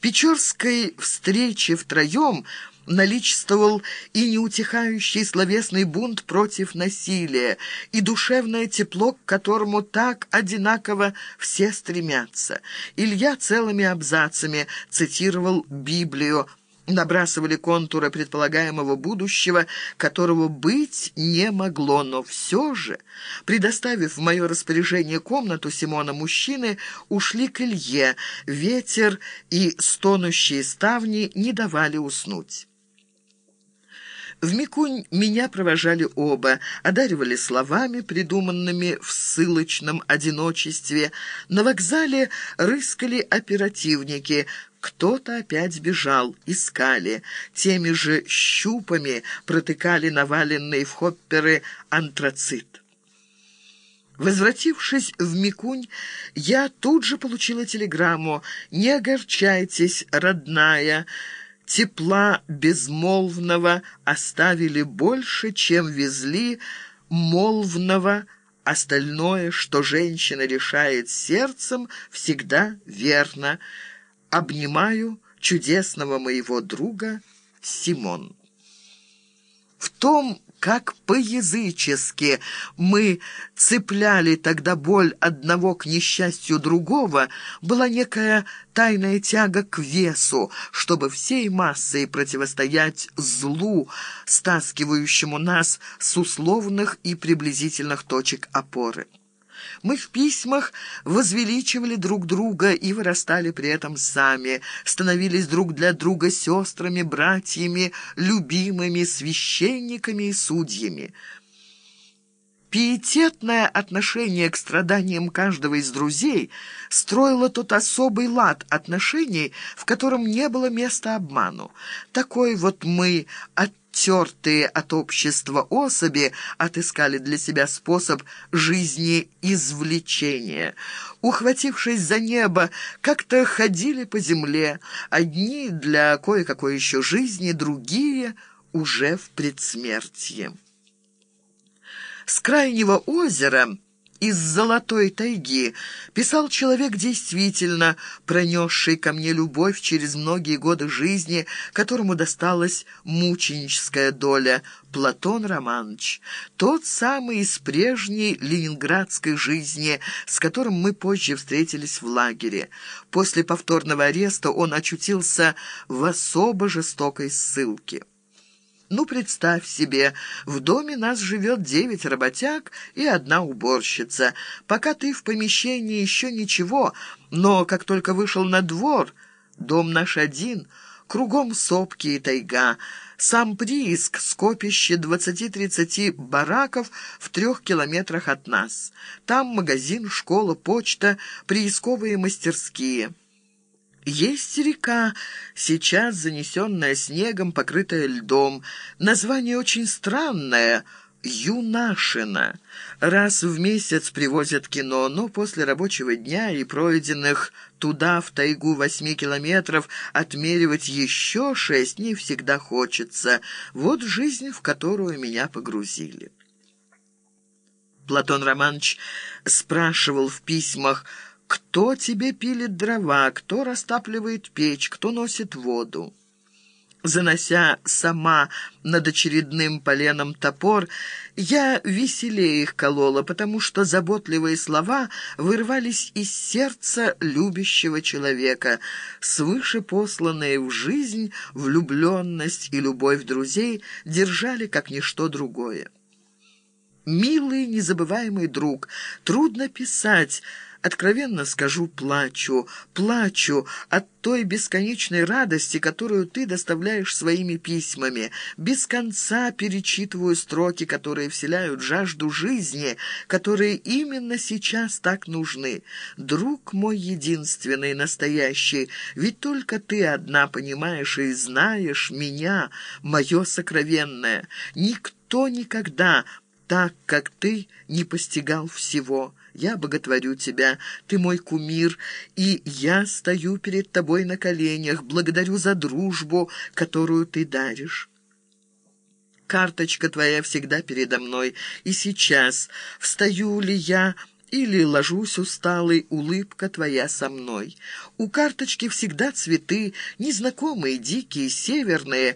Печорской встрече втроем наличествовал и неутихающий словесный бунт против насилия, и душевное тепло, к которому так одинаково все стремятся. Илья целыми абзацами цитировал Библию, набрасывали контуры предполагаемого будущего, которого быть не могло, но все же, предоставив в мое распоряжение комнату Симона мужчины, ушли к Илье, ветер и стонущие ставни не давали уснуть. В Микунь меня провожали оба, одаривали словами, придуманными в ссылочном одиночестве. На вокзале рыскали оперативники. Кто-то опять бежал, искали. Теми же щупами протыкали наваленные в хопперы антрацит. Возвратившись в Микунь, я тут же получила телеграмму «Не огорчайтесь, родная». Тепла безмолвного оставили больше, чем везли молвного. Остальное, что женщина решает сердцем, всегда верно. Обнимаю чудесного моего друга Симон. В том, как по-язычески мы цепляли тогда боль одного к несчастью другого, была некая тайная тяга к весу, чтобы всей массой противостоять злу, стаскивающему нас с условных и приблизительных точек опоры. Мы в письмах возвеличивали друг друга и вырастали при этом сами, становились друг для друга сестрами, братьями, любимыми, священниками и судьями. Пиететное отношение к страданиям каждого из друзей строило тот особый лад отношений, в котором не было места обману. Такой вот мы от оттертые от общества особи отыскали для себя способ жизни извлечения. Ухватившись за небо, как-то ходили по земле, одни для кое-какой еще жизни, другие уже в предсмертии. С крайнего озера из золотой тайги писал человек действительно, пронесший ко мне любовь через многие годы жизни, которому досталась мученическая доля, Платон Романович, тот самый из прежней ленинградской жизни, с которым мы позже встретились в лагере. После повторного ареста он очутился в особо жестокой ссылке. Ну, представь себе, в доме нас живет девять работяг и одна уборщица. Пока ты в помещении еще ничего, но как только вышел на двор, дом наш один, кругом сопки и тайга, сам прииск, скопище двадцати-тридцати бараков в трех километрах от нас. Там магазин, школа, почта, приисковые мастерские». Есть река, сейчас занесенная снегом, покрытая льдом. Название очень странное — Юнашина. Раз в месяц привозят кино, но после рабочего дня и пройденных туда, в тайгу восьми километров, отмеривать еще шесть не всегда хочется. Вот жизнь, в которую меня погрузили. Платон Романович спрашивал в письмах, кто тебе пилит дрова, кто растапливает печь, кто носит воду. Занося сама над очередным поленом топор, я веселее их колола, потому что заботливые слова вырвались из сердца любящего человека, свыше посланные в жизнь, влюбленность и любовь друзей держали как ничто другое. Милый, незабываемый друг, трудно писать, Откровенно скажу, плачу, плачу от той бесконечной радости, которую ты доставляешь своими письмами. Без конца перечитываю строки, которые вселяют жажду жизни, которые именно сейчас так нужны. Друг мой единственный, настоящий, ведь только ты одна понимаешь и знаешь меня, мое сокровенное. Никто никогда так, как ты, не постигал всего». Я боготворю тебя, ты мой кумир, и я стою перед тобой на коленях, благодарю за дружбу, которую ты даришь. Карточка твоя всегда передо мной, и сейчас, встаю ли я Или ложусь усталый, улыбка твоя со мной. У карточки всегда цветы, незнакомые, дикие, северные,